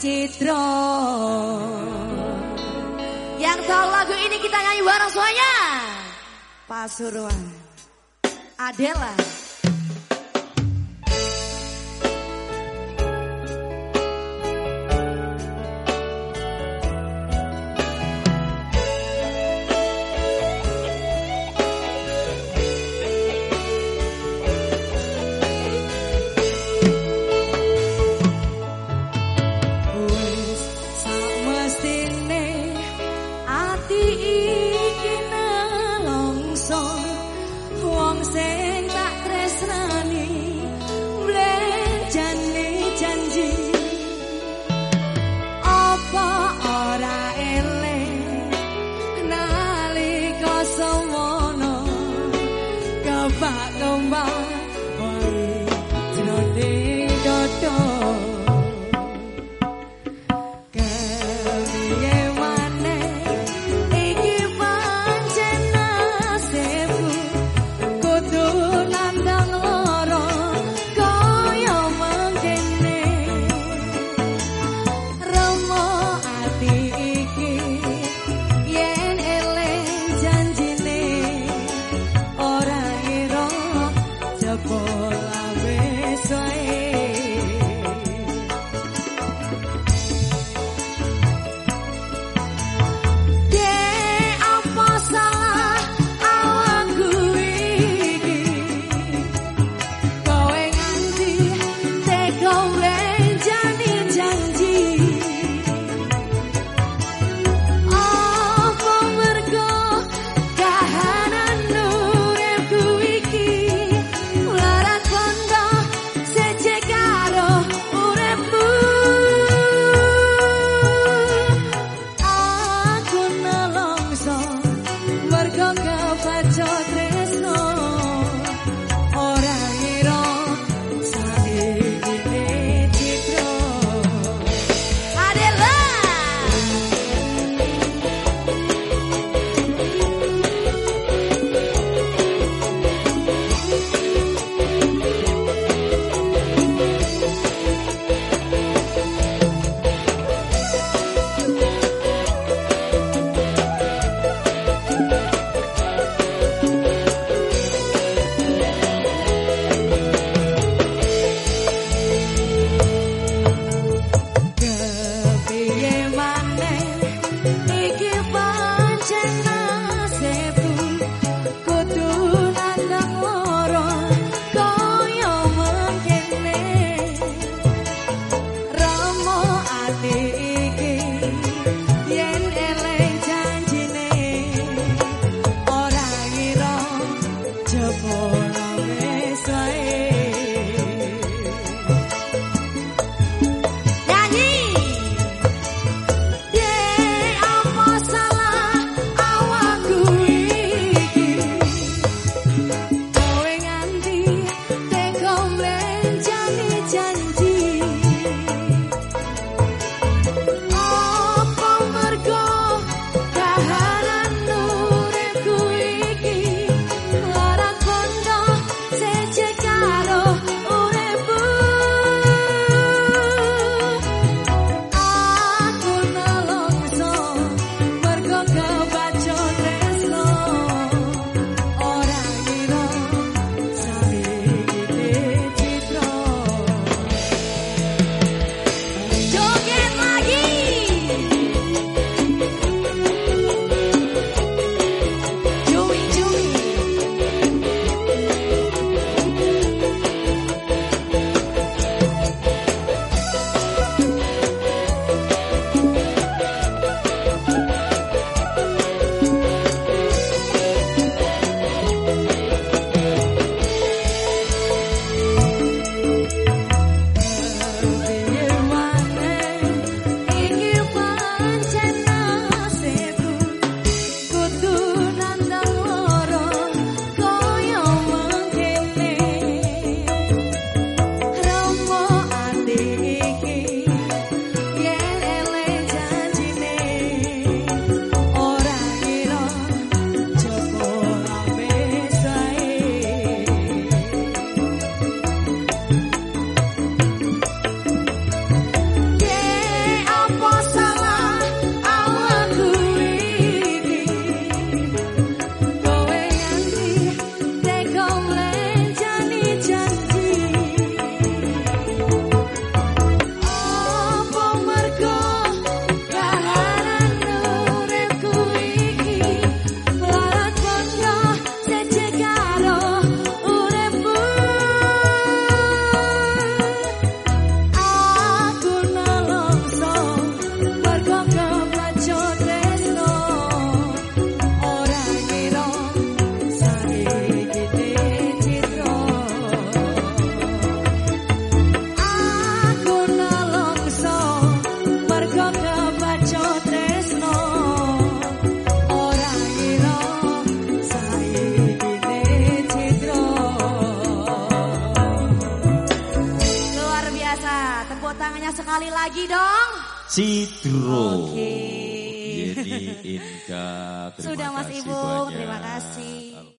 Citro Yang tahu lagu ini kita nyanyi bareng semuanya. Pasuruan. Adela para Sekali lagi dong. Cidro. Oke. Yeni Inka. Terima Sudah Mas kasih Ibu, banyak. terima kasih.